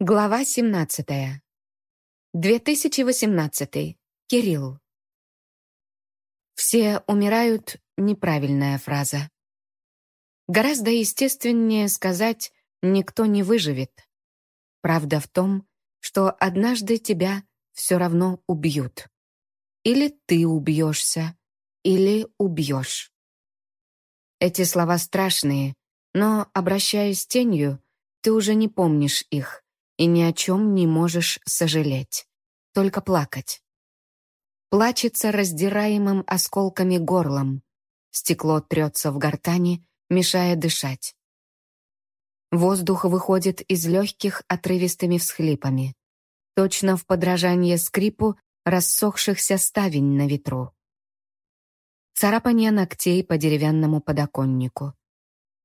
Глава 17. 2018. Кирилл. Все умирают — неправильная фраза. Гораздо естественнее сказать «никто не выживет». Правда в том, что однажды тебя все равно убьют. Или ты убьешься, или убьешь. Эти слова страшные, но, обращаясь тенью, ты уже не помнишь их — и ни о чем не можешь сожалеть, только плакать. Плачется раздираемым осколками горлом, стекло трется в гортани, мешая дышать. Воздух выходит из легких отрывистыми всхлипами, точно в подражание скрипу рассохшихся ставень на ветру. Царапание ногтей по деревянному подоконнику.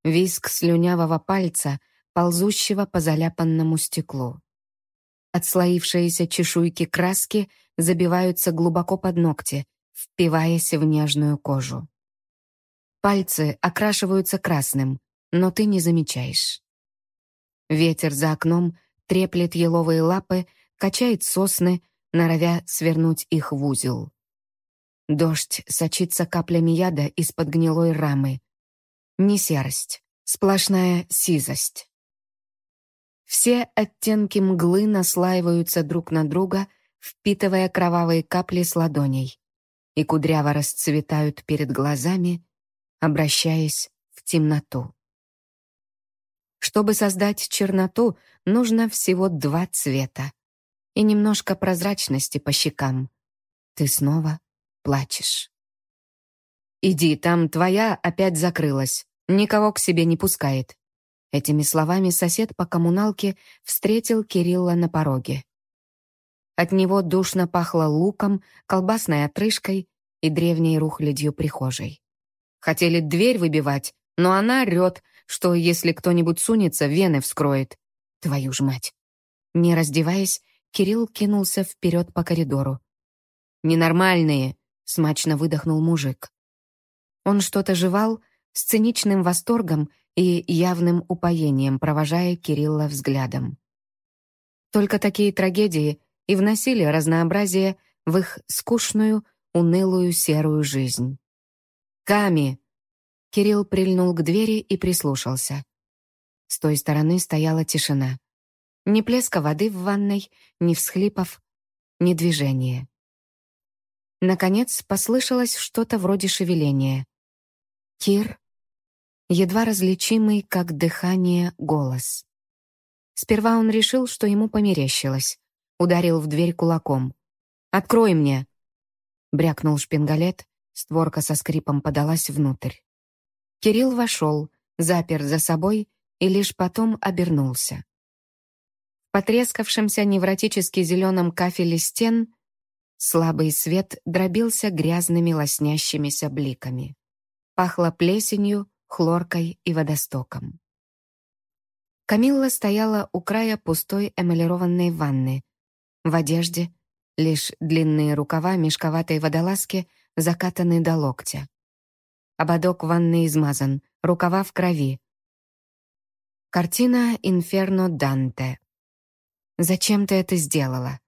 Виск слюнявого пальца — ползущего по заляпанному стеклу. Отслоившиеся чешуйки краски забиваются глубоко под ногти, впиваясь в нежную кожу. Пальцы окрашиваются красным, но ты не замечаешь. Ветер за окном треплет еловые лапы, качает сосны, норовя свернуть их в узел. Дождь сочится каплями яда из-под гнилой рамы. Не серость, сплошная сизость. Все оттенки мглы наслаиваются друг на друга, впитывая кровавые капли с ладоней, и кудряво расцветают перед глазами, обращаясь в темноту. Чтобы создать черноту, нужно всего два цвета и немножко прозрачности по щекам. Ты снова плачешь. «Иди, там твоя опять закрылась, никого к себе не пускает», Этими словами сосед по коммуналке встретил Кирилла на пороге. От него душно пахло луком, колбасной отрыжкой и древней рухлядью прихожей. Хотели дверь выбивать, но она орёт, что если кто-нибудь сунется, вены вскроет. Твою ж мать. Не раздеваясь, Кирилл кинулся вперед по коридору. «Ненормальные!» — смачно выдохнул мужик. Он что-то жевал с циничным восторгом и явным упоением провожая Кирилла взглядом. Только такие трагедии и вносили разнообразие в их скучную, унылую серую жизнь. «Ками!» Кирилл прильнул к двери и прислушался. С той стороны стояла тишина. Ни плеска воды в ванной, ни всхлипов, ни движения. Наконец послышалось что-то вроде шевеления. Кир едва различимый, как дыхание, голос. Сперва он решил, что ему померещилось. Ударил в дверь кулаком. «Открой мне!» Брякнул шпингалет, створка со скрипом подалась внутрь. Кирилл вошел, запер за собой и лишь потом обернулся. В потрескавшемся невротически зеленом кафеле стен слабый свет дробился грязными лоснящимися бликами. Пахло плесенью, хлоркой и водостоком. Камилла стояла у края пустой эмалированной ванны. В одежде лишь длинные рукава мешковатой водолазки закатаны до локтя. Ободок ванны измазан, рукава в крови. Картина «Инферно Данте». «Зачем ты это сделала?»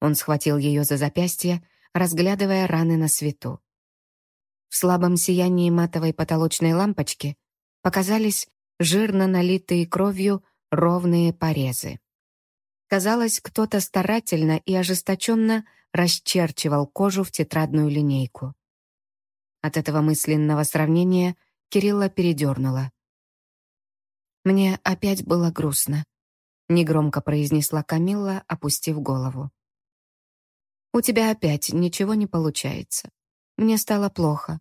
Он схватил ее за запястье, разглядывая раны на свету. В слабом сиянии матовой потолочной лампочки показались жирно налитые кровью ровные порезы. Казалось, кто-то старательно и ожесточенно расчерчивал кожу в тетрадную линейку. От этого мысленного сравнения Кирилла передернула. «Мне опять было грустно», — негромко произнесла Камилла, опустив голову. «У тебя опять ничего не получается. Мне стало плохо.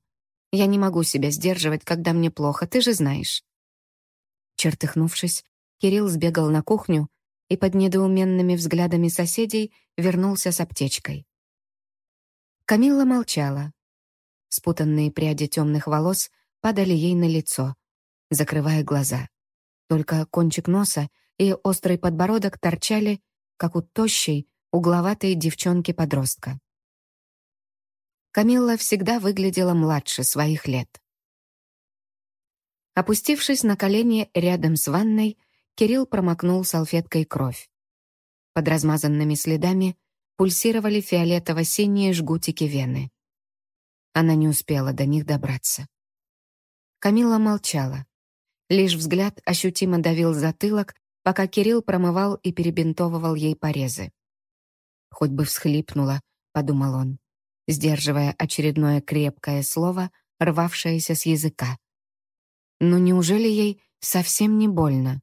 Я не могу себя сдерживать, когда мне плохо, ты же знаешь». Чертыхнувшись, Кирилл сбегал на кухню и под недоуменными взглядами соседей вернулся с аптечкой. Камилла молчала. Спутанные пряди темных волос падали ей на лицо, закрывая глаза. Только кончик носа и острый подбородок торчали, как у тощей, угловатой девчонки-подростка. Камилла всегда выглядела младше своих лет. Опустившись на колени рядом с ванной, Кирилл промокнул салфеткой кровь. Под размазанными следами пульсировали фиолетово-синие жгутики вены. Она не успела до них добраться. Камила молчала. Лишь взгляд ощутимо давил затылок, пока Кирилл промывал и перебинтовывал ей порезы. «Хоть бы всхлипнула», — подумал он, сдерживая очередное крепкое слово, рвавшееся с языка. «Но неужели ей совсем не больно?»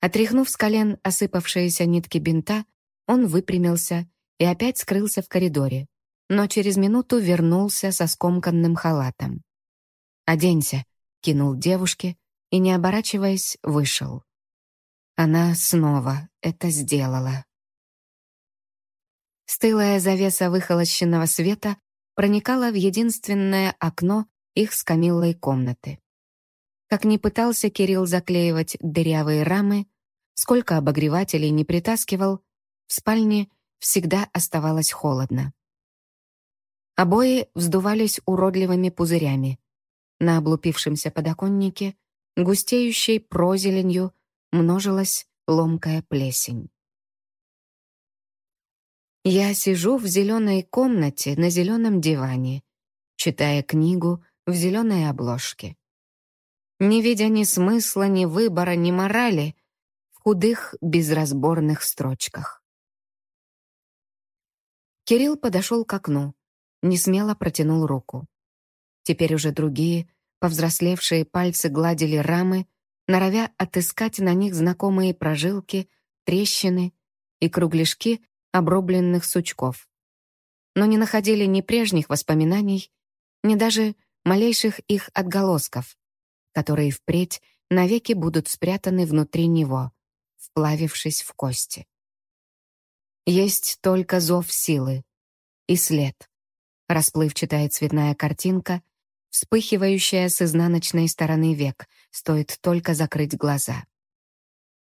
Отряхнув с колен осыпавшиеся нитки бинта, он выпрямился и опять скрылся в коридоре, но через минуту вернулся со скомканным халатом. «Оденься», — кинул девушке и, не оборачиваясь, вышел. Она снова это сделала. Стылая завеса выхолощенного света проникала в единственное окно их с Камиллой комнаты. Как ни пытался Кирилл заклеивать дырявые рамы, сколько обогревателей не притаскивал, в спальне всегда оставалось холодно. Обои вздувались уродливыми пузырями, на облупившемся подоконнике, густеющей прозеленью, множилась ломкая плесень. Я сижу в зеленой комнате на зеленом диване, читая книгу в зеленой обложке. Не видя ни смысла, ни выбора, ни морали в худых, безразборных строчках. Кирилл подошел к окну, не смело протянул руку. Теперь уже другие, повзрослевшие пальцы гладили рамы, норовя отыскать на них знакомые прожилки, трещины и кругляшки обрубленных сучков. Но не находили ни прежних воспоминаний, ни даже малейших их отголосков, которые впредь навеки будут спрятаны внутри него, вплавившись в кости. Есть только зов силы и след. Расплывчатая цветная картинка — вспыхивающая с изнаночной стороны век, стоит только закрыть глаза.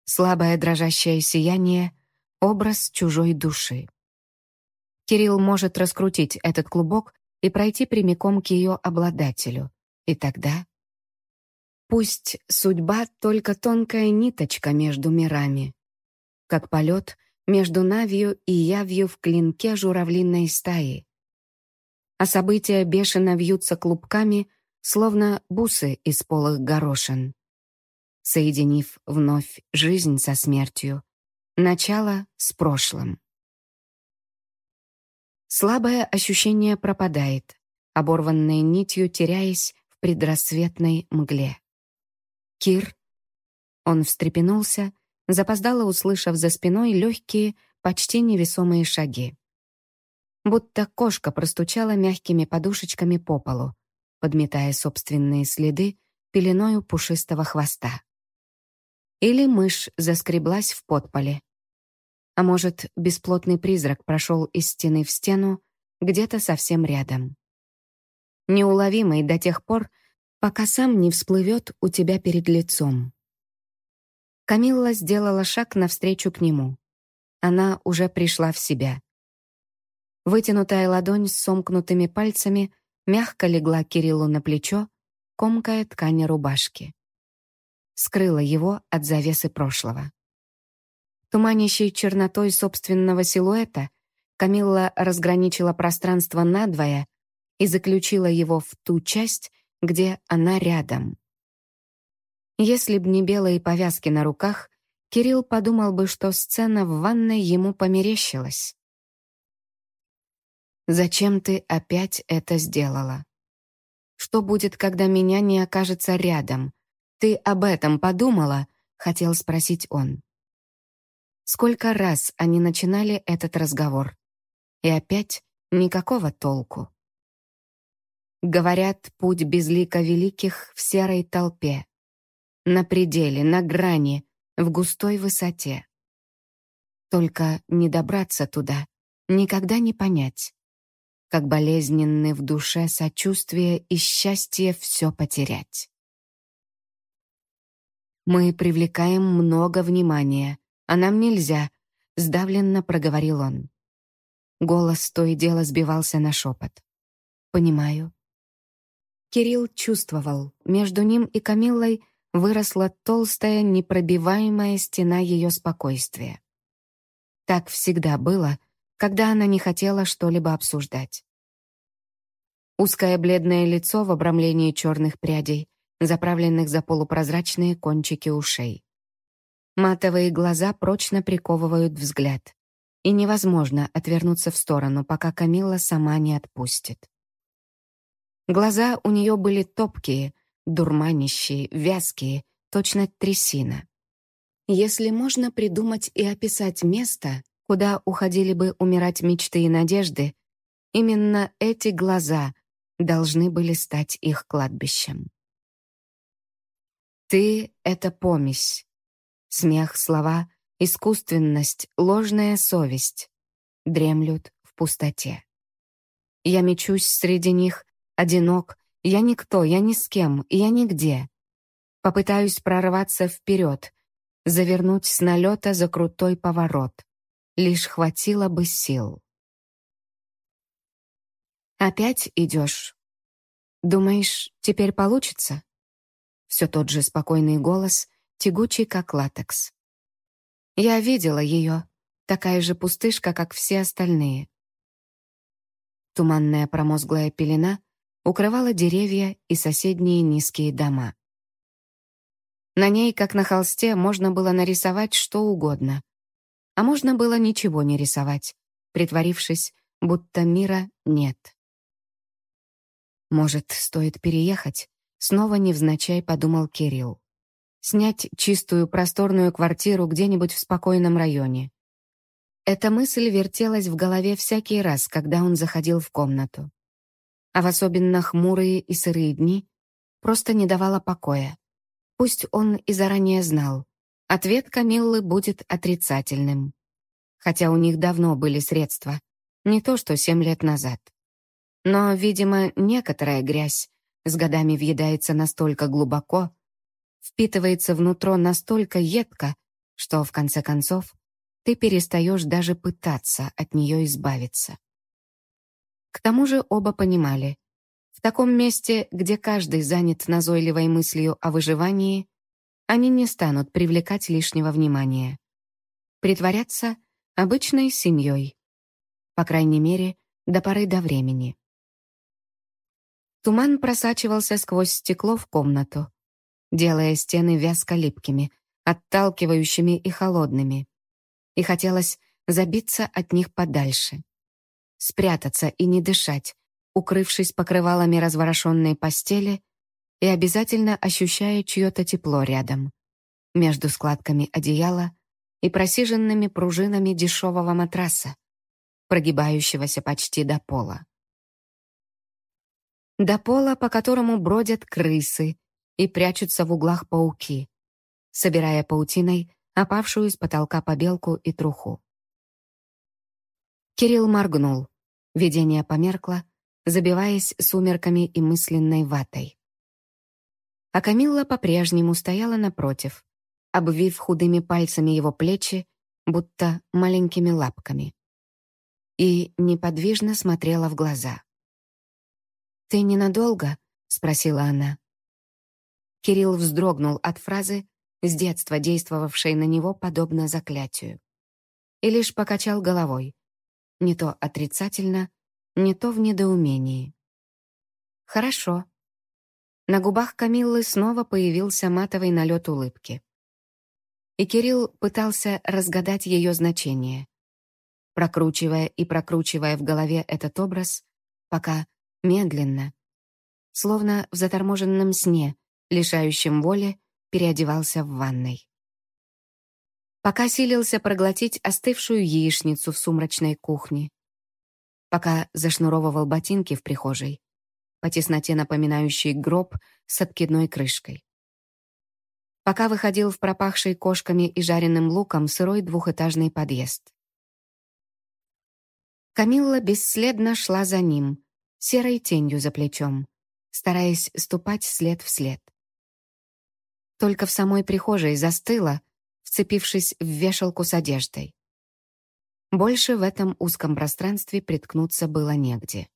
Слабое дрожащее сияние — образ чужой души. Кирилл может раскрутить этот клубок и пройти прямиком к ее обладателю. И тогда... Пусть судьба — только тонкая ниточка между мирами. Как полет между Навью и Явью в клинке журавлиной стаи а события бешено вьются клубками, словно бусы из полых горошин. Соединив вновь жизнь со смертью, начало с прошлым. Слабое ощущение пропадает, оборванной нитью теряясь в предрассветной мгле. «Кир?» Он встрепенулся, запоздало услышав за спиной легкие, почти невесомые шаги будто кошка простучала мягкими подушечками по полу, подметая собственные следы пеленою пушистого хвоста. Или мышь заскреблась в подполе. А может, бесплотный призрак прошел из стены в стену где-то совсем рядом. Неуловимый до тех пор, пока сам не всплывет у тебя перед лицом. Камилла сделала шаг навстречу к нему. Она уже пришла в себя. Вытянутая ладонь с сомкнутыми пальцами мягко легла Кириллу на плечо, комкая ткань рубашки. Скрыла его от завесы прошлого. Туманящей чернотой собственного силуэта Камилла разграничила пространство надвое и заключила его в ту часть, где она рядом. Если б не белые повязки на руках, Кирилл подумал бы, что сцена в ванной ему померещилась. Зачем ты опять это сделала? Что будет, когда меня не окажется рядом? Ты об этом подумала? Хотел спросить он. Сколько раз они начинали этот разговор? И опять никакого толку. Говорят, путь безлика великих в серой толпе. На пределе, на грани, в густой высоте. Только не добраться туда, никогда не понять как болезненны в душе сочувствие и счастье все потерять. «Мы привлекаем много внимания, а нам нельзя», — сдавленно проговорил он. Голос то и дело сбивался на шепот. «Понимаю». Кирилл чувствовал, между ним и Камиллой выросла толстая, непробиваемая стена ее спокойствия. Так всегда было, когда она не хотела что-либо обсуждать. Узкое бледное лицо в обрамлении черных прядей, заправленных за полупрозрачные кончики ушей. Матовые глаза прочно приковывают взгляд. И невозможно отвернуться в сторону, пока Камилла сама не отпустит. Глаза у нее были топкие, дурманящие, вязкие, точно трясина. Если можно придумать и описать место, куда уходили бы умирать мечты и надежды, именно эти глаза должны были стать их кладбищем. «Ты — это помесь». Смех, слова, искусственность, ложная совесть дремлют в пустоте. Я мечусь среди них, одинок, я никто, я ни с кем, я нигде. Попытаюсь прорваться вперед, завернуть с налета за крутой поворот. Лишь хватило бы сил. Опять идешь? Думаешь, теперь получится? Все тот же спокойный голос, тягучий как латекс. Я видела ее, такая же пустышка, как все остальные. Туманная промозглая пелена укрывала деревья и соседние низкие дома. На ней, как на холсте, можно было нарисовать что угодно. А можно было ничего не рисовать, притворившись, будто мира нет. Может, стоит переехать? Снова невзначай подумал Кирилл. Снять чистую просторную квартиру где-нибудь в спокойном районе. Эта мысль вертелась в голове всякий раз, когда он заходил в комнату. А в особенно хмурые и сырые дни просто не давала покоя. Пусть он и заранее знал, ответ Камиллы будет отрицательным. Хотя у них давно были средства, не то что семь лет назад. Но, видимо, некоторая грязь с годами въедается настолько глубоко, впитывается внутрь настолько едко, что, в конце концов, ты перестаешь даже пытаться от нее избавиться. К тому же оба понимали, в таком месте, где каждый занят назойливой мыслью о выживании, они не станут привлекать лишнего внимания. Притворяться обычной семьей. По крайней мере, до поры до времени. Туман просачивался сквозь стекло в комнату, делая стены вязко липкими, отталкивающими и холодными. И хотелось забиться от них подальше. Спрятаться и не дышать, укрывшись покрывалами разворошенной постели и обязательно ощущая чье-то тепло рядом, между складками одеяла и просиженными пружинами дешевого матраса, прогибающегося почти до пола. До пола, по которому бродят крысы и прячутся в углах пауки, собирая паутиной опавшую с потолка побелку и труху. Кирилл моргнул. Видение померкло, забиваясь сумерками и мысленной ватой. А Камилла по-прежнему стояла напротив, обвив худыми пальцами его плечи, будто маленькими лапками. И неподвижно смотрела в глаза. «Ты ненадолго?» — спросила она. Кирилл вздрогнул от фразы, с детства действовавшей на него подобно заклятию. И лишь покачал головой. Не то отрицательно, не то в недоумении. «Хорошо». На губах Камиллы снова появился матовый налет улыбки. И Кирилл пытался разгадать ее значение, прокручивая и прокручивая в голове этот образ, пока медленно, словно в заторможенном сне, лишающем воли, переодевался в ванной. Пока силился проглотить остывшую яичницу в сумрачной кухне. Пока зашнуровывал ботинки в прихожей, по тесноте напоминающий гроб с откидной крышкой. Пока выходил в пропахший кошками и жареным луком сырой двухэтажный подъезд. Камилла бесследно шла за ним, серой тенью за плечом, стараясь ступать след в след. Только в самой прихожей застыла, вцепившись в вешалку с одеждой. Больше в этом узком пространстве приткнуться было негде.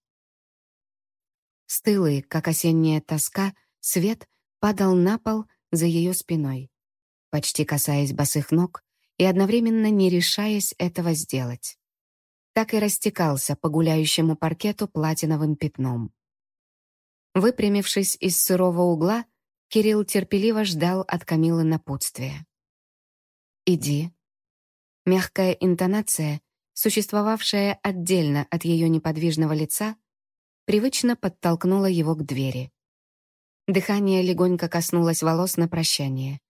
Стылый, как осенняя тоска, свет падал на пол, за ее спиной, почти касаясь босых ног и одновременно не решаясь этого сделать. Так и растекался по гуляющему паркету платиновым пятном. Выпрямившись из сырого угла, Кирилл терпеливо ждал от Камилы напутствия. «Иди». Мягкая интонация, существовавшая отдельно от ее неподвижного лица, привычно подтолкнула его к двери. Дыхание легонько коснулось волос на прощание.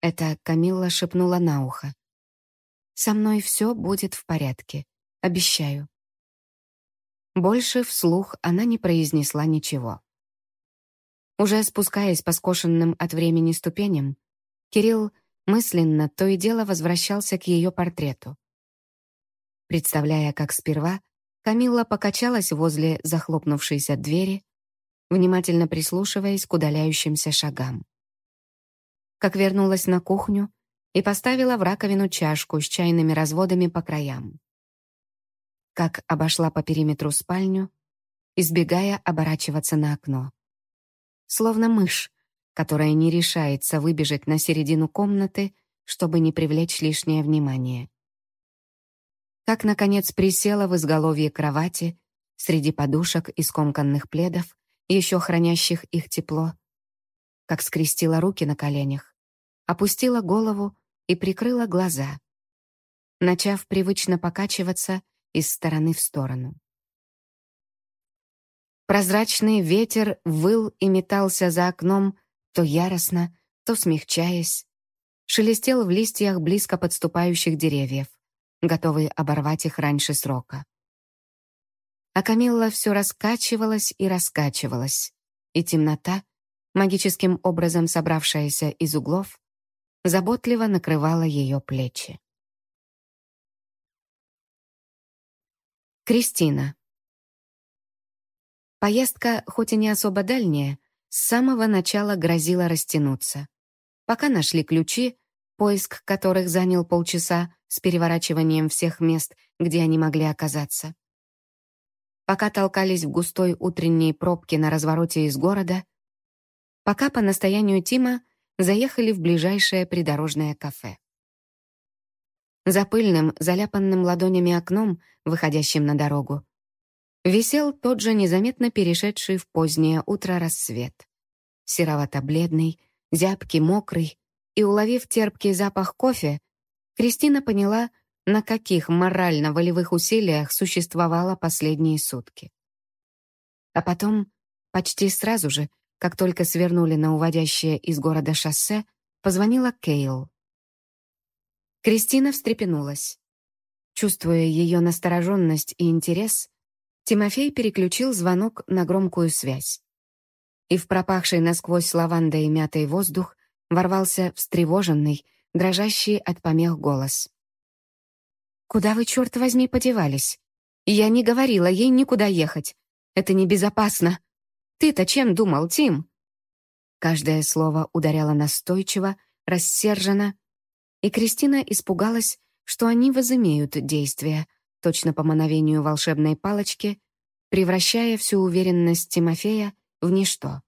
Это Камилла шепнула на ухо. «Со мной все будет в порядке. Обещаю». Больше вслух она не произнесла ничего. Уже спускаясь по скошенным от времени ступеням, Кирилл мысленно то и дело возвращался к ее портрету. Представляя, как сперва Камилла покачалась возле захлопнувшейся двери, внимательно прислушиваясь к удаляющимся шагам. Как вернулась на кухню и поставила в раковину чашку с чайными разводами по краям. Как обошла по периметру спальню, избегая оборачиваться на окно словно мышь, которая не решается выбежать на середину комнаты, чтобы не привлечь лишнее внимание. Как, наконец, присела в изголовье кровати, среди подушек и скомканных пледов, еще хранящих их тепло, как скрестила руки на коленях, опустила голову и прикрыла глаза, начав привычно покачиваться из стороны в сторону. Прозрачный ветер выл и метался за окном, то яростно, то смягчаясь. Шелестел в листьях близко подступающих деревьев, готовые оборвать их раньше срока. А Камилла все раскачивалась и раскачивалась, и темнота, магическим образом собравшаяся из углов, заботливо накрывала ее плечи. Кристина. Поездка, хоть и не особо дальняя, с самого начала грозила растянуться. Пока нашли ключи, поиск которых занял полчаса с переворачиванием всех мест, где они могли оказаться. Пока толкались в густой утренней пробке на развороте из города, пока по настоянию Тима заехали в ближайшее придорожное кафе. За пыльным, заляпанным ладонями окном, выходящим на дорогу, висел тот же незаметно перешедший в позднее утро рассвет. Серовато-бледный, зябкий, мокрый, и, уловив терпкий запах кофе, Кристина поняла, на каких морально-волевых усилиях существовала последние сутки. А потом, почти сразу же, как только свернули на уводящее из города шоссе, позвонила Кейл. Кристина встрепенулась. Чувствуя ее настороженность и интерес, Тимофей переключил звонок на громкую связь. И в пропахший насквозь лавандой и мятой воздух ворвался встревоженный, дрожащий от помех голос. «Куда вы, черт возьми, подевались? Я не говорила ей никуда ехать. Это небезопасно. Ты-то чем думал, Тим?» Каждое слово ударяло настойчиво, рассерженно, и Кристина испугалась, что они возымеют действия — точно по мановению волшебной палочки, превращая всю уверенность Тимофея в ничто.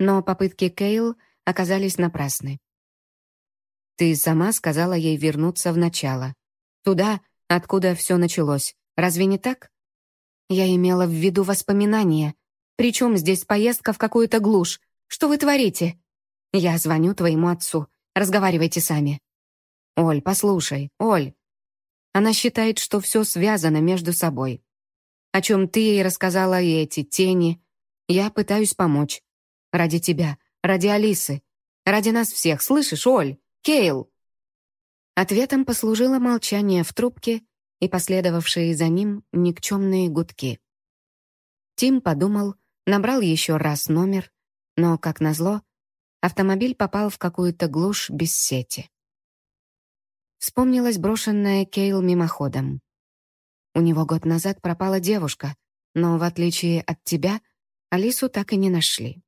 Но попытки Кейл оказались напрасны. «Ты сама сказала ей вернуться в начало. Туда, откуда все началось. Разве не так?» «Я имела в виду воспоминания. Причем здесь поездка в какую-то глушь? Что вы творите?» «Я звоню твоему отцу. Разговаривайте сами». «Оль, послушай, Оль, она считает, что все связано между собой. О чем ты ей рассказала и эти тени. Я пытаюсь помочь. Ради тебя, ради Алисы, ради нас всех. Слышишь, Оль? Кейл!» Ответом послужило молчание в трубке и последовавшие за ним никчемные гудки. Тим подумал, набрал еще раз номер, но, как назло, автомобиль попал в какую-то глушь без сети. Вспомнилась брошенная Кейл мимоходом. У него год назад пропала девушка, но, в отличие от тебя, Алису так и не нашли.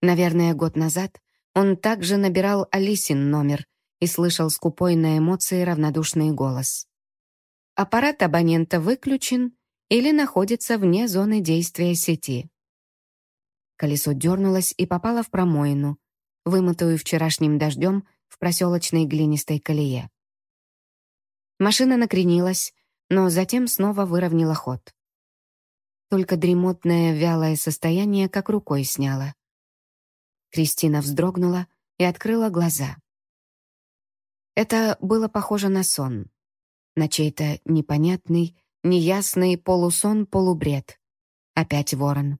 Наверное, год назад он также набирал Алисин номер и слышал скупой на эмоции равнодушный голос. Аппарат абонента выключен или находится вне зоны действия сети. Колесо дернулось и попало в промоину, вымытую вчерашним дождем в проселочной глинистой колее. Машина накренилась, но затем снова выровняла ход. Только дремотное вялое состояние как рукой сняло. Кристина вздрогнула и открыла глаза. Это было похоже на сон. На чей-то непонятный, неясный полусон-полубред. Опять ворон.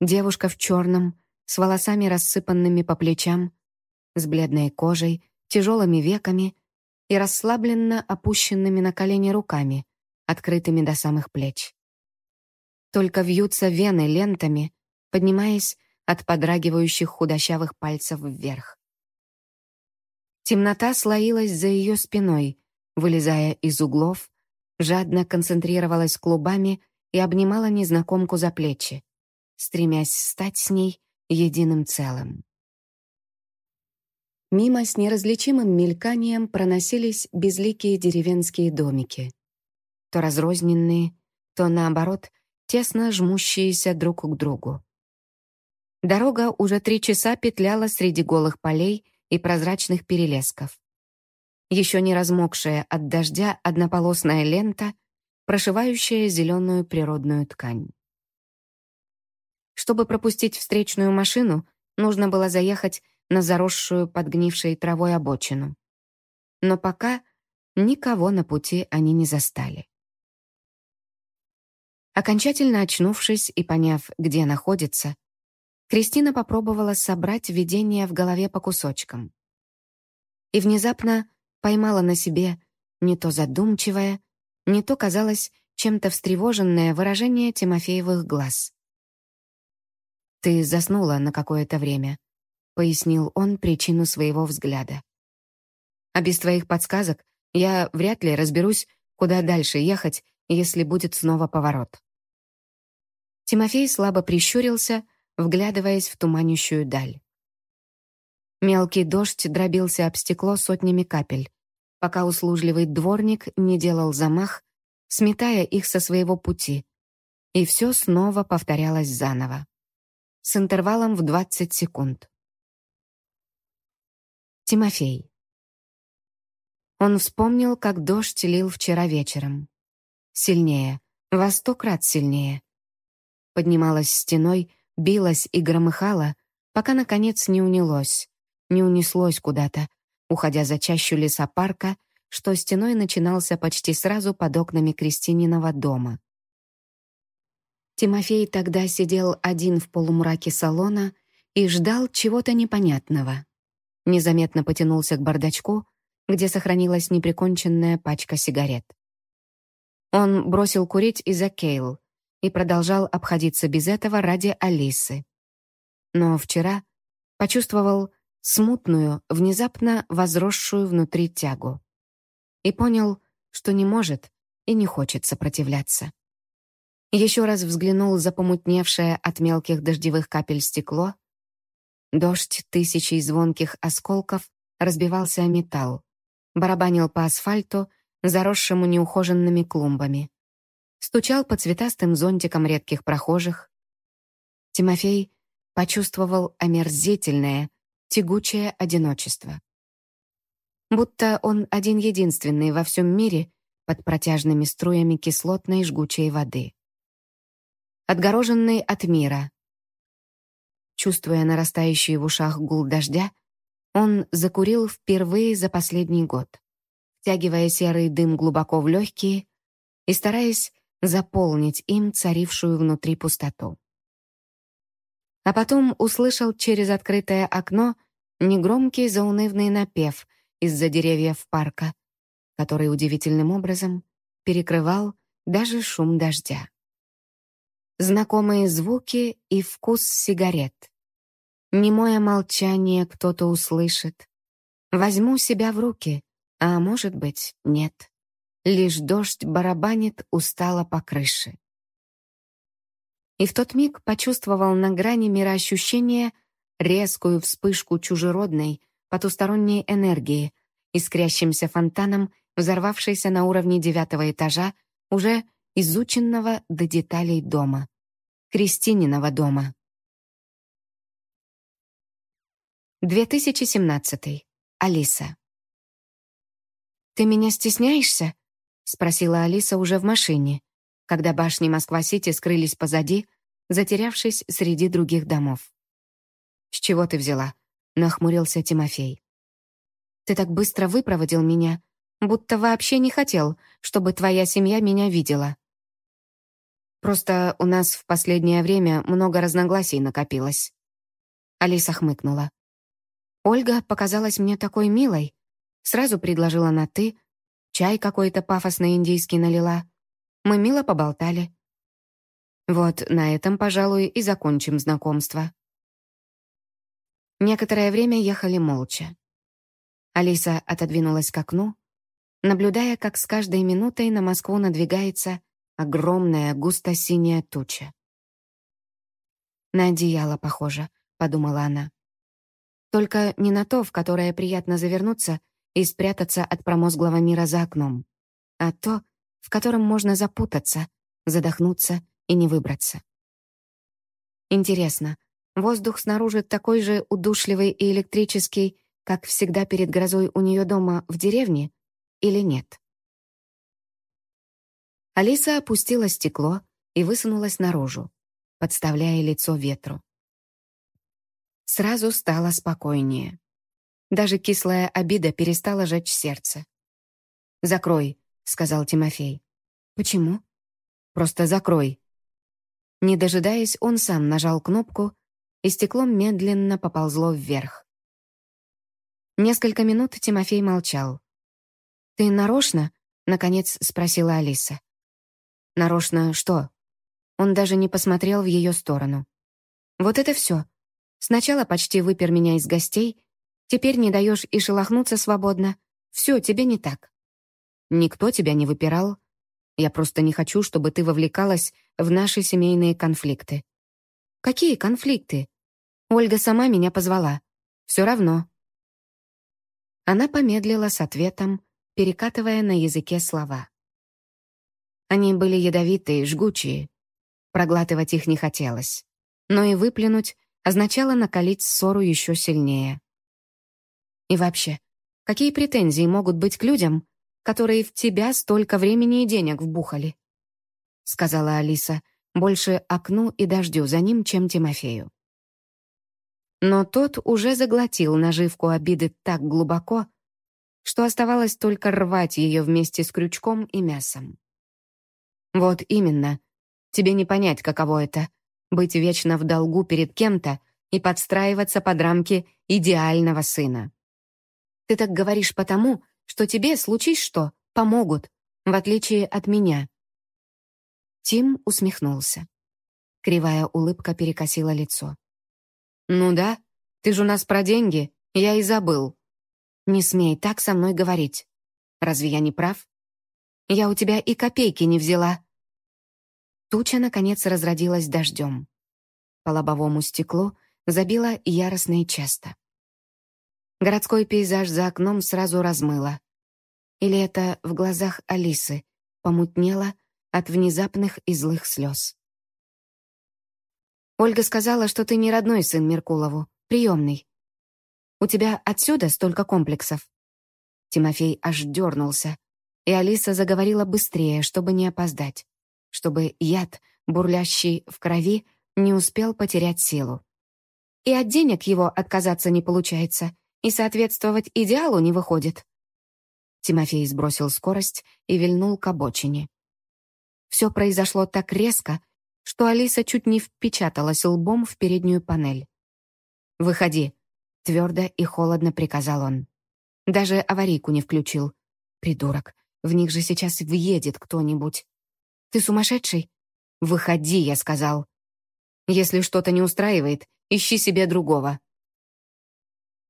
Девушка в черном, с волосами рассыпанными по плечам, с бледной кожей, тяжелыми веками и расслабленно опущенными на колени руками, открытыми до самых плеч. Только вьются вены лентами, поднимаясь от подрагивающих худощавых пальцев вверх. Темнота слоилась за ее спиной, вылезая из углов, жадно концентрировалась клубами и обнимала незнакомку за плечи, стремясь стать с ней единым целым. Мимо с неразличимым мельканием проносились безликие деревенские домики. То разрозненные, то, наоборот, тесно жмущиеся друг к другу. Дорога уже три часа петляла среди голых полей и прозрачных перелесков. Еще не размокшая от дождя однополосная лента, прошивающая зеленую природную ткань. Чтобы пропустить встречную машину, нужно было заехать на заросшую подгнившей травой обочину. Но пока никого на пути они не застали. Окончательно очнувшись и поняв, где находится, Кристина попробовала собрать видение в голове по кусочкам. И внезапно поймала на себе не то задумчивое, не то, казалось, чем-то встревоженное выражение Тимофеевых глаз. «Ты заснула на какое-то время», — пояснил он причину своего взгляда. «А без твоих подсказок я вряд ли разберусь, куда дальше ехать, если будет снова поворот». Тимофей слабо прищурился, вглядываясь в туманящую даль. Мелкий дождь дробился об стекло сотнями капель, пока услужливый дворник не делал замах, сметая их со своего пути, и все снова повторялось заново с интервалом в 20 секунд. Тимофей. Он вспомнил, как дождь лил вчера вечером. Сильнее, во сто крат сильнее. Поднималась стеной, билась и громыхала, пока, наконец, не унялось, не унеслось куда-то, уходя за чащу лесопарка, что стеной начинался почти сразу под окнами Кристининого дома. Тимофей тогда сидел один в полумраке салона и ждал чего-то непонятного. Незаметно потянулся к бардачку, где сохранилась неприконченная пачка сигарет. Он бросил курить из-за Кейл и продолжал обходиться без этого ради Алисы. Но вчера почувствовал смутную, внезапно возросшую внутри тягу. И понял, что не может и не хочет сопротивляться. Еще раз взглянул за помутневшее от мелких дождевых капель стекло. Дождь тысячей звонких осколков разбивался о металл, барабанил по асфальту, заросшему неухоженными клумбами. Стучал по цветастым зонтикам редких прохожих. Тимофей почувствовал омерзительное, тягучее одиночество. Будто он один-единственный во всем мире под протяжными струями кислотной жгучей воды отгороженный от мира. Чувствуя нарастающий в ушах гул дождя, он закурил впервые за последний год, втягивая серый дым глубоко в легкие и стараясь заполнить им царившую внутри пустоту. А потом услышал через открытое окно негромкий заунывный напев из-за деревьев парка, который удивительным образом перекрывал даже шум дождя знакомые звуки и вкус сигарет. Немое молчание кто-то услышит. Возьму себя в руки, а может быть, нет. Лишь дождь барабанит устало по крыше. И в тот миг почувствовал на грани мироощущения резкую вспышку чужеродной, потусторонней энергии, искрящимся фонтаном, взорвавшейся на уровне девятого этажа, уже изученного до деталей дома. Кристининого дома. 2017. Алиса. «Ты меня стесняешься?» — спросила Алиса уже в машине, когда башни Москва-Сити скрылись позади, затерявшись среди других домов. «С чего ты взяла?» — нахмурился Тимофей. «Ты так быстро выпроводил меня, будто вообще не хотел, чтобы твоя семья меня видела. Просто у нас в последнее время много разногласий накопилось». Алиса хмыкнула. Ольга показалась мне такой милой. Сразу предложила на «ты», чай какой-то пафосный индийский налила. Мы мило поболтали. Вот на этом, пожалуй, и закончим знакомство. Некоторое время ехали молча. Алиса отодвинулась к окну, наблюдая, как с каждой минутой на Москву надвигается огромная густо-синяя туча. «На одеяло похоже», — подумала она. Только не на то, в которое приятно завернуться и спрятаться от промозглого мира за окном, а то, в котором можно запутаться, задохнуться и не выбраться. Интересно, воздух снаружи такой же удушливый и электрический, как всегда перед грозой у нее дома в деревне, или нет? Алиса опустила стекло и высунулась наружу, подставляя лицо ветру. Сразу стало спокойнее. Даже кислая обида перестала жечь сердце. «Закрой», — сказал Тимофей. «Почему?» «Просто закрой». Не дожидаясь, он сам нажал кнопку, и стекло медленно поползло вверх. Несколько минут Тимофей молчал. «Ты нарочно?» — наконец спросила Алиса. Нарочно что? Он даже не посмотрел в ее сторону. Вот это все. Сначала почти выпер меня из гостей, теперь не даешь и шелохнуться свободно. Все, тебе не так. Никто тебя не выпирал. Я просто не хочу, чтобы ты вовлекалась в наши семейные конфликты. Какие конфликты? Ольга сама меня позвала. Все равно. Она помедлила с ответом, перекатывая на языке слова. Они были ядовитые, жгучие. Проглатывать их не хотелось. Но и выплюнуть означало накалить ссору еще сильнее. И вообще, какие претензии могут быть к людям, которые в тебя столько времени и денег вбухали? Сказала Алиса, больше окну и дождю за ним, чем Тимофею. Но тот уже заглотил наживку обиды так глубоко, что оставалось только рвать ее вместе с крючком и мясом. Вот именно. Тебе не понять, каково это — быть вечно в долгу перед кем-то и подстраиваться под рамки идеального сына. Ты так говоришь потому, что тебе, случись что, помогут, в отличие от меня. Тим усмехнулся. Кривая улыбка перекосила лицо. «Ну да, ты же у нас про деньги, я и забыл. Не смей так со мной говорить. Разве я не прав?» Я у тебя и копейки не взяла». Туча, наконец, разродилась дождем. По лобовому стеклу забила яростно и часто. Городской пейзаж за окном сразу размыло. Или это в глазах Алисы помутнело от внезапных и злых слез. «Ольга сказала, что ты не родной сын Меркулову, приемный. У тебя отсюда столько комплексов?» Тимофей аж дернулся, и Алиса заговорила быстрее, чтобы не опоздать, чтобы яд, бурлящий в крови, не успел потерять силу. И от денег его отказаться не получается, и соответствовать идеалу не выходит. Тимофей сбросил скорость и вильнул к обочине. Все произошло так резко, что Алиса чуть не впечаталась лбом в переднюю панель. «Выходи», — твердо и холодно приказал он. Даже аварийку не включил. Придурок. В них же сейчас въедет кто-нибудь. Ты сумасшедший? Выходи, я сказал. Если что-то не устраивает, ищи себе другого.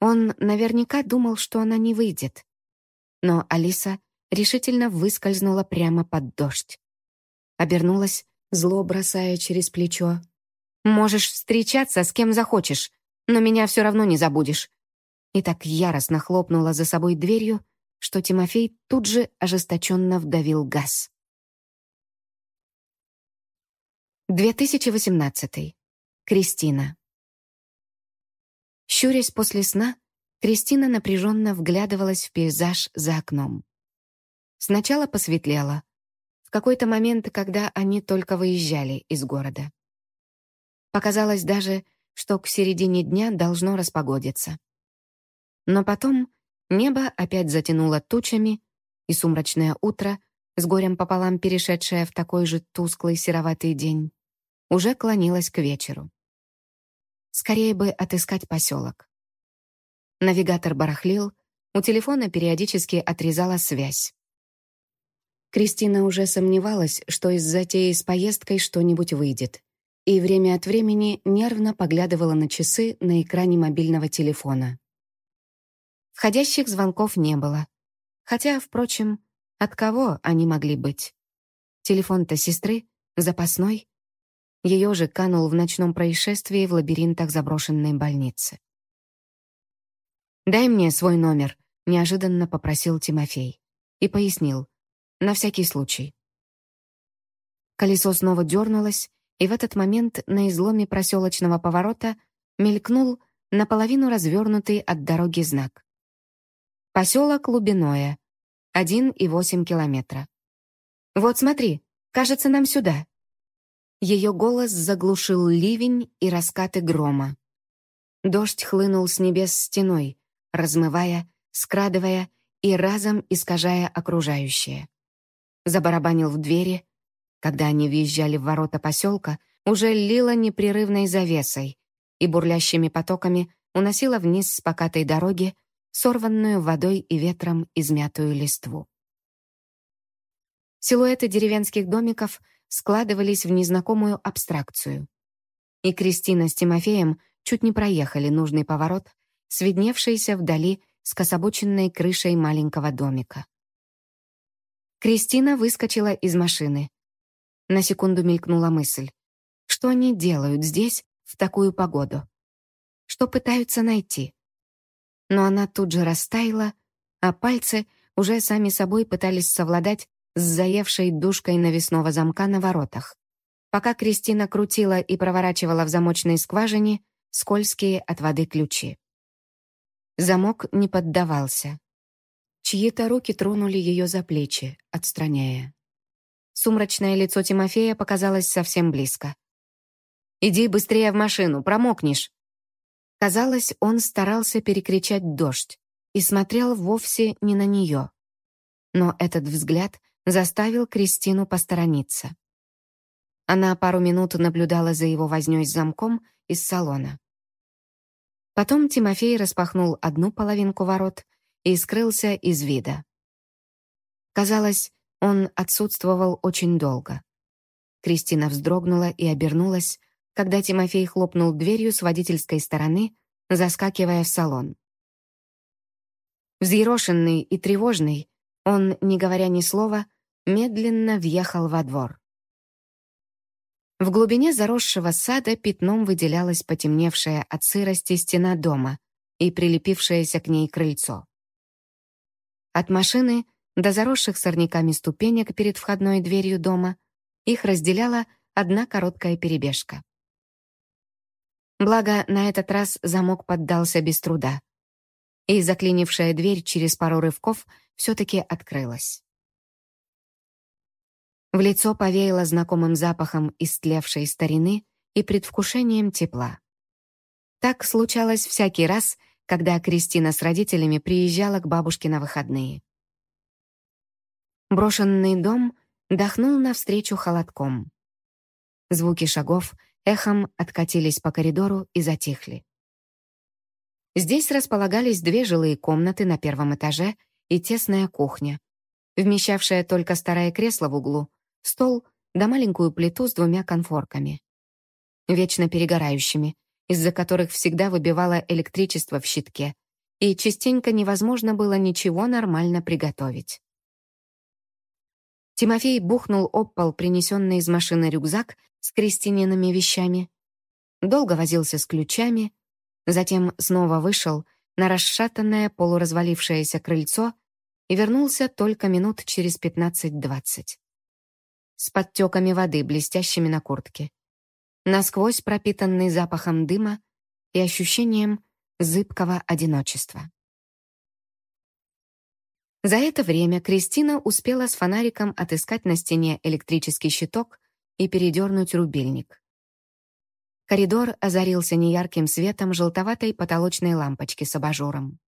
Он наверняка думал, что она не выйдет. Но Алиса решительно выскользнула прямо под дождь. Обернулась, зло бросая через плечо. «Можешь встречаться с кем захочешь, но меня все равно не забудешь». И так яростно хлопнула за собой дверью, что Тимофей тут же ожесточенно вдавил газ. 2018. Кристина. Щурясь после сна, Кристина напряженно вглядывалась в пейзаж за окном. Сначала посветлело. В какой-то момент, когда они только выезжали из города. Показалось даже, что к середине дня должно распогодиться. Но потом небо опять затянуло тучами, и сумрачное утро, с горем пополам перешедшее в такой же тусклый сероватый день, уже клонилось к вечеру. Скорее бы отыскать поселок. Навигатор барахлил, у телефона периодически отрезала связь. Кристина уже сомневалась, что из затеи с поездкой что-нибудь выйдет, и время от времени нервно поглядывала на часы на экране мобильного телефона. Входящих звонков не было. Хотя, впрочем, от кого они могли быть? Телефон-то сестры, запасной. Ее же канул в ночном происшествии в лабиринтах заброшенной больницы. «Дай мне свой номер», — неожиданно попросил Тимофей. И пояснил. «На всякий случай». Колесо снова дернулось, и в этот момент на изломе проселочного поворота мелькнул наполовину развернутый от дороги знак. Поселок Лубиное. 1,8 километра. «Вот смотри, кажется, нам сюда». Ее голос заглушил ливень и раскаты грома. Дождь хлынул с небес стеной, размывая, скрадывая и разом искажая окружающее. Забарабанил в двери. Когда они въезжали в ворота поселка, уже лило непрерывной завесой и бурлящими потоками уносило вниз с покатой дороги сорванную водой и ветром измятую листву. Силуэты деревенских домиков складывались в незнакомую абстракцию. И Кристина с Тимофеем чуть не проехали нужный поворот, сведневшийся вдали с кособоченной крышей маленького домика. Кристина выскочила из машины. На секунду мелькнула мысль. Что они делают здесь в такую погоду? Что пытаются найти? Но она тут же растаяла, а пальцы уже сами собой пытались совладать с заевшей душкой навесного замка на воротах. Пока Кристина крутила и проворачивала в замочной скважине скользкие от воды ключи. Замок не поддавался. Чьи-то руки тронули ее за плечи, отстраняя. Сумрачное лицо Тимофея показалось совсем близко. «Иди быстрее в машину, промокнешь!» Казалось, он старался перекричать дождь и смотрел вовсе не на нее. Но этот взгляд заставил Кристину посторониться. Она пару минут наблюдала за его вознёй с замком из салона. Потом Тимофей распахнул одну половинку ворот и скрылся из вида. Казалось, он отсутствовал очень долго. Кристина вздрогнула и обернулась, когда Тимофей хлопнул дверью с водительской стороны, заскакивая в салон. Взъерошенный и тревожный, он, не говоря ни слова, медленно въехал во двор. В глубине заросшего сада пятном выделялась потемневшая от сырости стена дома и прилепившееся к ней крыльцо. От машины до заросших сорняками ступенек перед входной дверью дома их разделяла одна короткая перебежка. Благо, на этот раз замок поддался без труда. И заклинившая дверь через пару рывков все-таки открылась. В лицо повеяло знакомым запахом истлевшей старины и предвкушением тепла. Так случалось всякий раз, когда Кристина с родителями приезжала к бабушке на выходные. Брошенный дом дохнул навстречу холодком. Звуки шагов — эхом откатились по коридору и затихли. Здесь располагались две жилые комнаты на первом этаже и тесная кухня, вмещавшая только старое кресло в углу, стол да маленькую плиту с двумя конфорками. Вечно перегорающими, из-за которых всегда выбивало электричество в щитке, и частенько невозможно было ничего нормально приготовить. Тимофей бухнул об пол принесенный из машины рюкзак с Кристиниными вещами, долго возился с ключами, затем снова вышел на расшатанное полуразвалившееся крыльцо и вернулся только минут через пятнадцать-двадцать. С подтеками воды, блестящими на куртке. Насквозь пропитанный запахом дыма и ощущением зыбкого одиночества. За это время Кристина успела с фонариком отыскать на стене электрический щиток и передернуть рубильник. Коридор озарился неярким светом желтоватой потолочной лампочки с абажуром.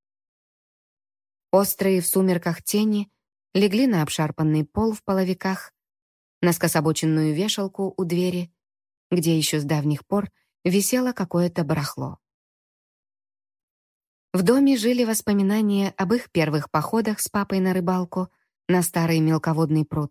Острые в сумерках тени легли на обшарпанный пол в половиках, на скособоченную вешалку у двери, где еще с давних пор висело какое-то барахло. В доме жили воспоминания об их первых походах с папой на рыбалку на старый мелководный пруд.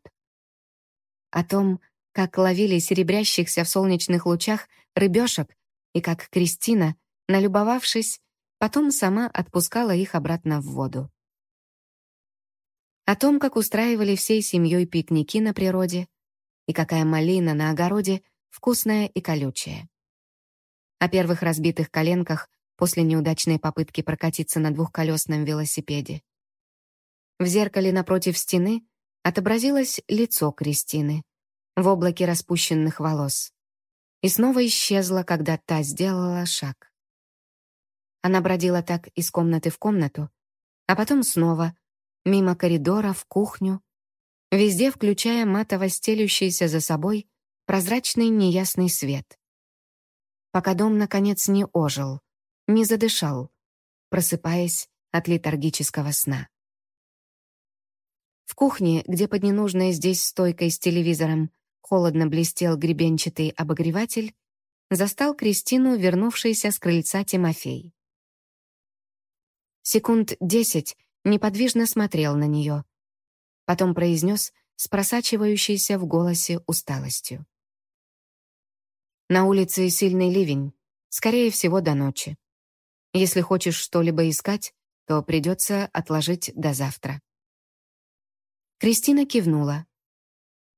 О том, как ловили серебрящихся в солнечных лучах рыбешек и как Кристина, налюбовавшись, потом сама отпускала их обратно в воду. О том, как устраивали всей семьей пикники на природе и какая малина на огороде вкусная и колючая. О первых разбитых коленках после неудачной попытки прокатиться на двухколесном велосипеде. В зеркале напротив стены отобразилось лицо Кристины в облаке распущенных волос и снова исчезло, когда та сделала шаг. Она бродила так из комнаты в комнату, а потом снова мимо коридора в кухню, везде включая матово стелющийся за собой прозрачный неясный свет. Пока дом, наконец, не ожил, не задышал, просыпаясь от летаргического сна. В кухне, где под ненужной здесь стойкой с телевизором холодно блестел гребенчатый обогреватель, застал Кристину, вернувшейся с крыльца Тимофей. Секунд десять неподвижно смотрел на нее. Потом произнес с просачивающейся в голосе усталостью. «На улице сильный ливень, скорее всего, до ночи. Если хочешь что-либо искать, то придется отложить до завтра». Кристина кивнула.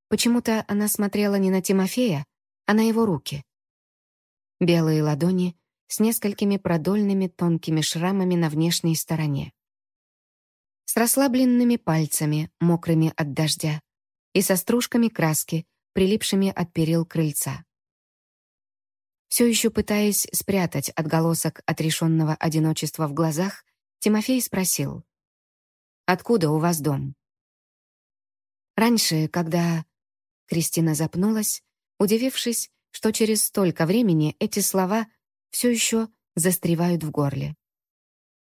Почему-то она смотрела не на Тимофея, а на его руки. Белые ладони с несколькими продольными тонкими шрамами на внешней стороне. С расслабленными пальцами, мокрыми от дождя, и со стружками краски, прилипшими от перил крыльца все еще пытаясь спрятать отголосок отрешенного одиночества в глазах, Тимофей спросил. «Откуда у вас дом?» Раньше, когда... Кристина запнулась, удивившись, что через столько времени эти слова все еще застревают в горле.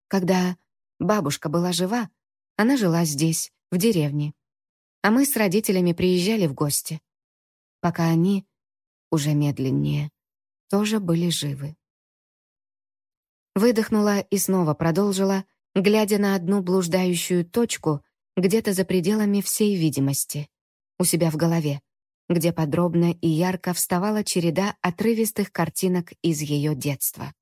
Когда бабушка была жива, она жила здесь, в деревне, а мы с родителями приезжали в гости, пока они уже медленнее тоже были живы. Выдохнула и снова продолжила, глядя на одну блуждающую точку где-то за пределами всей видимости, у себя в голове, где подробно и ярко вставала череда отрывистых картинок из ее детства.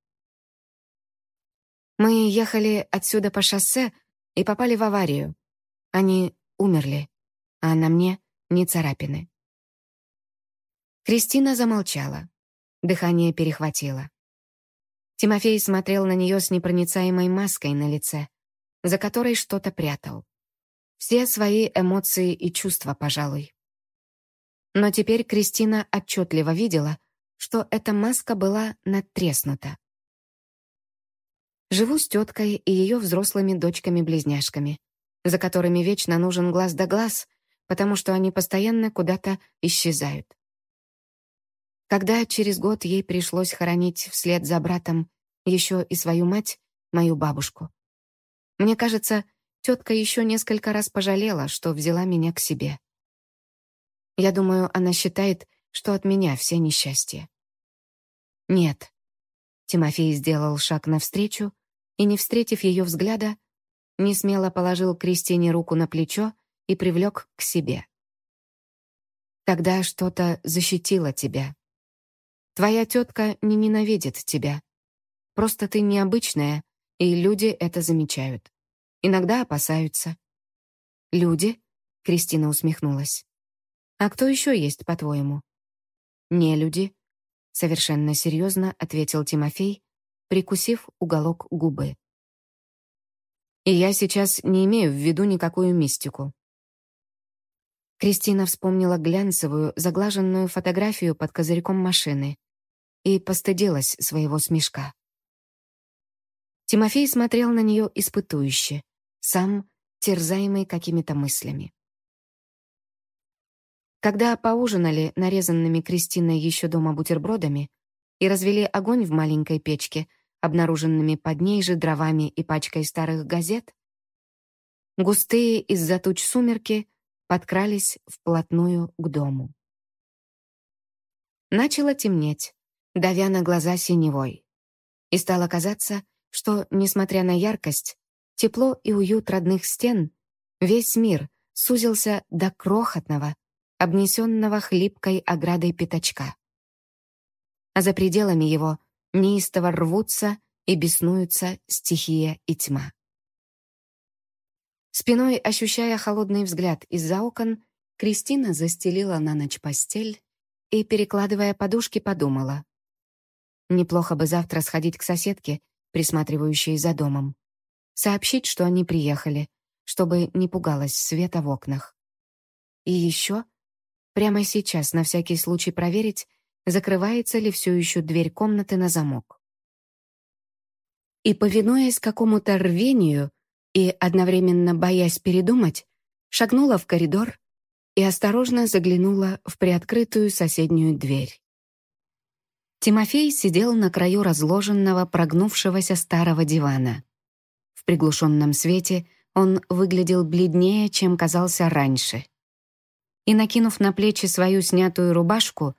Мы ехали отсюда по шоссе и попали в аварию. Они умерли, а на мне не царапины. Кристина замолчала. Дыхание перехватило. Тимофей смотрел на нее с непроницаемой маской на лице, за которой что-то прятал. Все свои эмоции и чувства, пожалуй. Но теперь Кристина отчетливо видела, что эта маска была надтреснута. Живу с теткой и ее взрослыми дочками-близняшками, за которыми вечно нужен глаз да глаз, потому что они постоянно куда-то исчезают. Когда через год ей пришлось хоронить вслед за братом еще и свою мать, мою бабушку. Мне кажется, тетка еще несколько раз пожалела, что взяла меня к себе. Я думаю, она считает, что от меня все несчастья. Нет. Тимофей сделал шаг навстречу и, не встретив ее взгляда, не смело положил Кристине руку на плечо и привлек к себе. Тогда что-то защитило тебя. Твоя тетка не ненавидит тебя. Просто ты необычная, и люди это замечают. Иногда опасаются. «Люди?» — Кристина усмехнулась. «А кто еще есть, по-твоему?» «Не люди», — совершенно серьезно ответил Тимофей, прикусив уголок губы. «И я сейчас не имею в виду никакую мистику. Кристина вспомнила глянцевую, заглаженную фотографию под козырьком машины и постыдилась своего смешка. Тимофей смотрел на нее испытующе, сам терзаемый какими-то мыслями. Когда поужинали нарезанными Кристиной еще дома бутербродами и развели огонь в маленькой печке, обнаруженными под ней же дровами и пачкой старых газет, густые из-за туч сумерки подкрались вплотную к дому. Начало темнеть, давя на глаза синевой. И стало казаться, что, несмотря на яркость, тепло и уют родных стен, весь мир сузился до крохотного, обнесенного хлипкой оградой пятачка. А за пределами его неистово рвутся и беснуются стихия и тьма. Спиной ощущая холодный взгляд из-за окон, Кристина застелила на ночь постель и, перекладывая подушки, подумала. Неплохо бы завтра сходить к соседке, присматривающей за домом. Сообщить, что они приехали, чтобы не пугалась света в окнах. И еще Прямо сейчас на всякий случай проверить, закрывается ли все еще дверь комнаты на замок. И, повинуясь какому-то рвению и одновременно боясь передумать, шагнула в коридор и осторожно заглянула в приоткрытую соседнюю дверь. Тимофей сидел на краю разложенного, прогнувшегося старого дивана. В приглушенном свете он выглядел бледнее, чем казался раньше и, накинув на плечи свою снятую рубашку,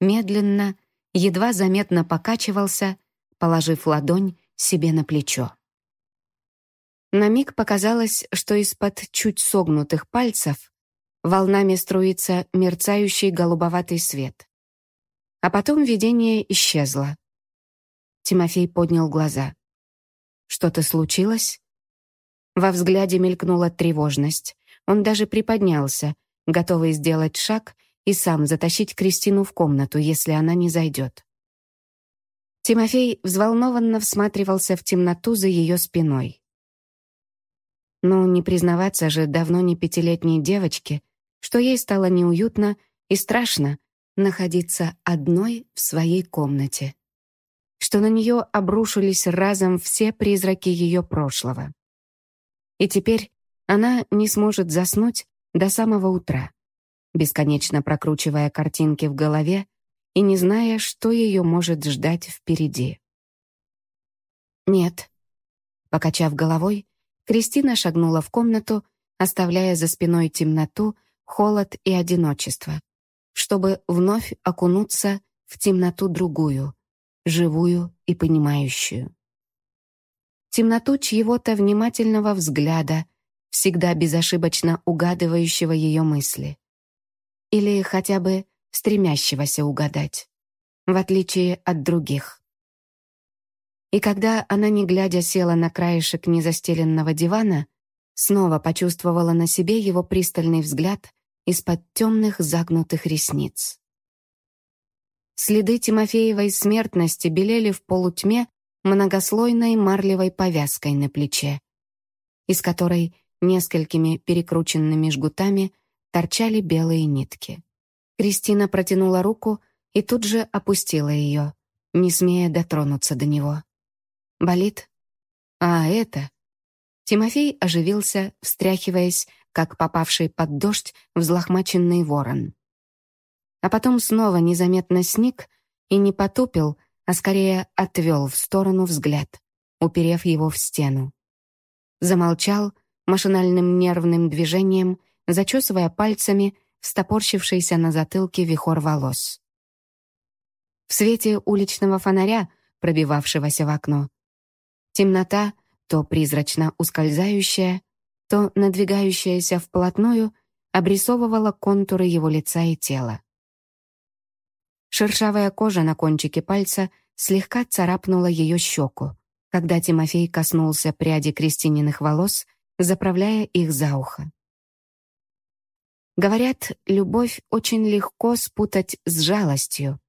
медленно, едва заметно покачивался, положив ладонь себе на плечо. На миг показалось, что из-под чуть согнутых пальцев волнами струится мерцающий голубоватый свет. А потом видение исчезло. Тимофей поднял глаза. Что-то случилось? Во взгляде мелькнула тревожность. Он даже приподнялся, готовый сделать шаг и сам затащить Кристину в комнату, если она не зайдет. Тимофей взволнованно всматривался в темноту за ее спиной. Ну, не признаваться же давно не пятилетней девочке, что ей стало неуютно и страшно находиться одной в своей комнате. Что на нее обрушились разом все призраки ее прошлого. И теперь она не сможет заснуть, до самого утра, бесконечно прокручивая картинки в голове и не зная, что ее может ждать впереди. «Нет». Покачав головой, Кристина шагнула в комнату, оставляя за спиной темноту, холод и одиночество, чтобы вновь окунуться в темноту другую, живую и понимающую. Темноту чьего-то внимательного взгляда — всегда безошибочно угадывающего ее мысли. Или хотя бы стремящегося угадать, в отличие от других. И когда она, не глядя, села на краешек незастеленного дивана, снова почувствовала на себе его пристальный взгляд из-под темных загнутых ресниц. Следы Тимофеевой смертности белели в полутьме многослойной марлевой повязкой на плече, из которой Несколькими перекрученными жгутами торчали белые нитки. Кристина протянула руку и тут же опустила ее, не смея дотронуться до него. «Болит?» «А, это...» Тимофей оживился, встряхиваясь, как попавший под дождь взлохмаченный ворон. А потом снова незаметно сник и не потупил, а скорее отвел в сторону взгляд, уперев его в стену. Замолчал, машинальным нервным движением, зачесывая пальцами встопорщившийся на затылке вихор волос. В свете уличного фонаря, пробивавшегося в окно, темнота, то призрачно ускользающая, то надвигающаяся вплотную, обрисовывала контуры его лица и тела. Шершавая кожа на кончике пальца слегка царапнула ее щеку, когда Тимофей коснулся пряди Кристининых волос заправляя их за ухо. Говорят, любовь очень легко спутать с жалостью,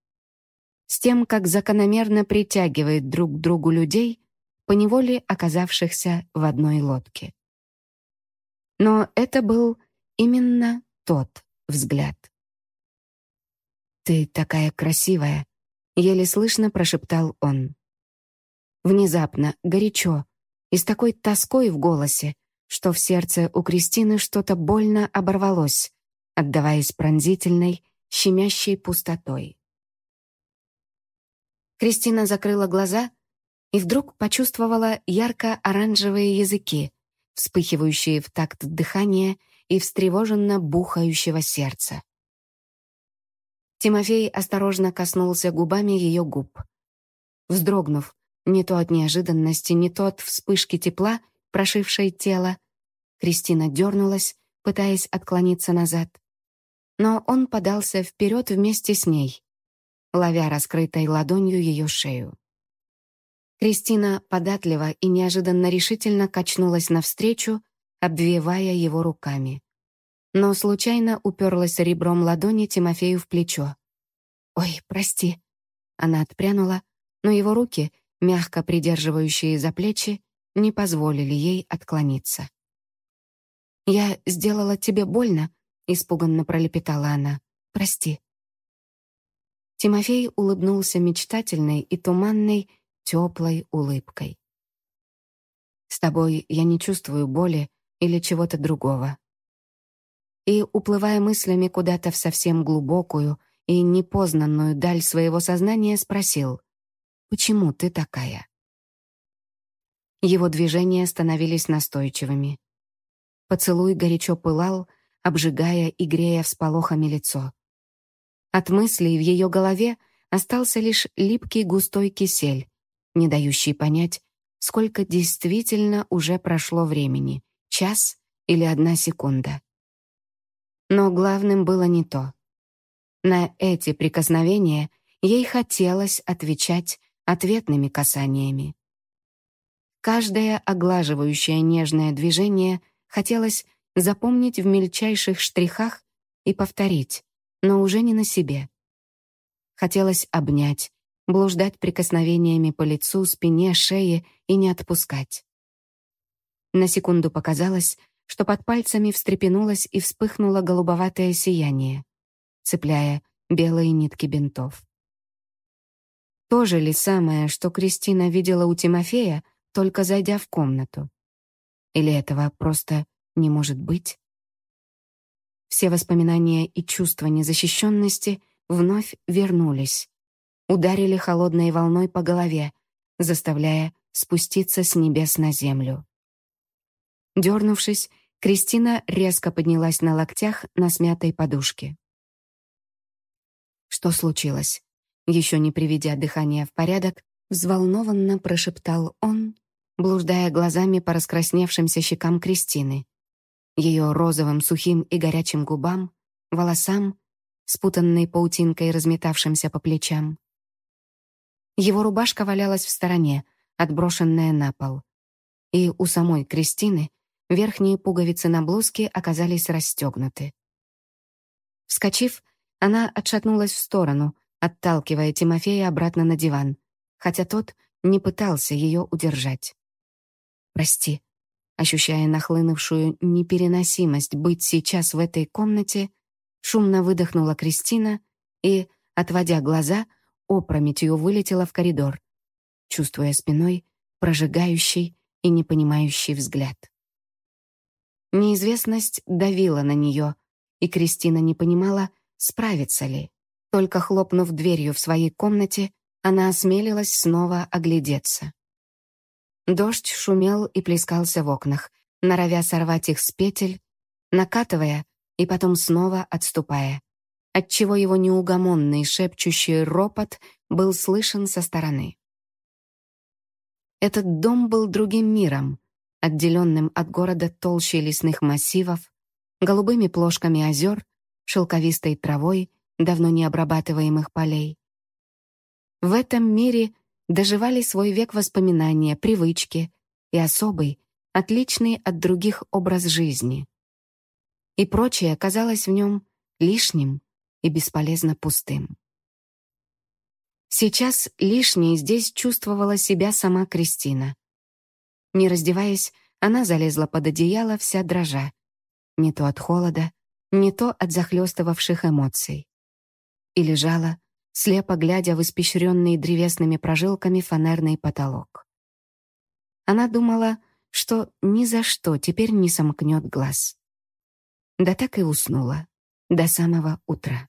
с тем, как закономерно притягивает друг к другу людей, поневоле оказавшихся в одной лодке. Но это был именно тот взгляд. «Ты такая красивая», — еле слышно прошептал он. Внезапно, горячо, и с такой тоской в голосе, что в сердце у Кристины что-то больно оборвалось, отдаваясь пронзительной, щемящей пустотой. Кристина закрыла глаза и вдруг почувствовала ярко-оранжевые языки, вспыхивающие в такт дыхания и встревоженно бухающего сердца. Тимофей осторожно коснулся губами ее губ. Вздрогнув, не то от неожиданности, не то от вспышки тепла, прошившей тело, Кристина дернулась, пытаясь отклониться назад. Но он подался вперед вместе с ней, ловя раскрытой ладонью ее шею. Кристина податливо и неожиданно решительно качнулась навстречу, обвивая его руками. Но случайно уперлась ребром ладони Тимофею в плечо. «Ой, прости». Она отпрянула, но его руки, мягко придерживающие за плечи, не позволили ей отклониться. «Я сделала тебе больно?» — испуганно пролепетала она. «Прости». Тимофей улыбнулся мечтательной и туманной, теплой улыбкой. «С тобой я не чувствую боли или чего-то другого». И, уплывая мыслями куда-то в совсем глубокую и непознанную даль своего сознания, спросил, «Почему ты такая?» Его движения становились настойчивыми. Поцелуй горячо пылал, обжигая и грея всполохами лицо. От мыслей в ее голове остался лишь липкий густой кисель, не дающий понять, сколько действительно уже прошло времени — час или одна секунда. Но главным было не то. На эти прикосновения ей хотелось отвечать ответными касаниями. Каждое оглаживающее нежное движение хотелось запомнить в мельчайших штрихах и повторить, но уже не на себе. Хотелось обнять, блуждать прикосновениями по лицу, спине, шее и не отпускать. На секунду показалось, что под пальцами встрепенулось и вспыхнуло голубоватое сияние, цепляя белые нитки бинтов. То же ли самое, что Кристина видела у Тимофея, только зайдя в комнату? Или этого просто не может быть? Все воспоминания и чувства незащищенности вновь вернулись, ударили холодной волной по голове, заставляя спуститься с небес на землю. Дернувшись, Кристина резко поднялась на локтях на смятой подушке. Что случилось? Еще не приведя дыхание в порядок, взволнованно прошептал он, блуждая глазами по раскрасневшимся щекам Кристины ее розовым, сухим и горячим губам, волосам, спутанной паутинкой, разметавшимся по плечам. Его рубашка валялась в стороне, отброшенная на пол. И у самой Кристины верхние пуговицы на блузке оказались расстегнуты. Вскочив, она отшатнулась в сторону, отталкивая Тимофея обратно на диван, хотя тот не пытался ее удержать. «Прости», Ощущая нахлынувшую непереносимость быть сейчас в этой комнате, шумно выдохнула Кристина и, отводя глаза, опрометью вылетела в коридор, чувствуя спиной прожигающий и непонимающий взгляд. Неизвестность давила на нее, и Кристина не понимала, справится ли. Только хлопнув дверью в своей комнате, она осмелилась снова оглядеться. Дождь шумел и плескался в окнах, норовя сорвать их с петель, накатывая и потом снова отступая, отчего его неугомонный шепчущий ропот был слышен со стороны. Этот дом был другим миром, отделенным от города толщей лесных массивов, голубыми плошками озер, шелковистой травой, давно не обрабатываемых полей. В этом мире доживали свой век воспоминания, привычки и особый, отличный от других образ жизни. И прочее казалось в нем лишним и бесполезно пустым. Сейчас лишней здесь чувствовала себя сама Кристина. Не раздеваясь, она залезла под одеяло вся дрожа. Не то от холода, не то от захлестывавших эмоций. И лежала, слепо глядя в испещренный древесными прожилками фонарный потолок. Она думала, что ни за что теперь не сомкнет глаз. Да так и уснула до самого утра.